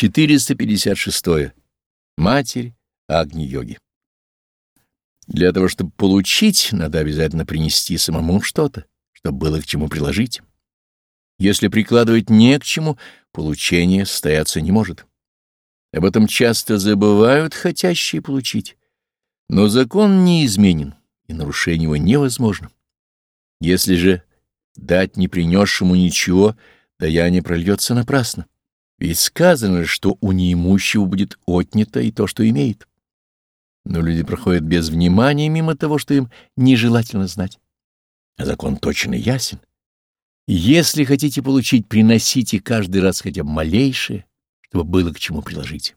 456. Матерь Агни-йоги. Для того, чтобы получить, надо обязательно принести самому что-то, чтобы было к чему приложить. Если прикладывать не к чему, получение состояться не может. Об этом часто забывают хотящие получить. Но закон неизменен, и нарушение его невозможно. Если же дать не принесшему ничего, даяние прольется напрасно. Ведь сказано, что у неимущего будет отнято и то, что имеет. Но люди проходят без внимания мимо того, что им нежелательно знать. А закон точно ясен. Если хотите получить, приносите каждый раз хотя бы малейшее, чтобы было к чему приложить.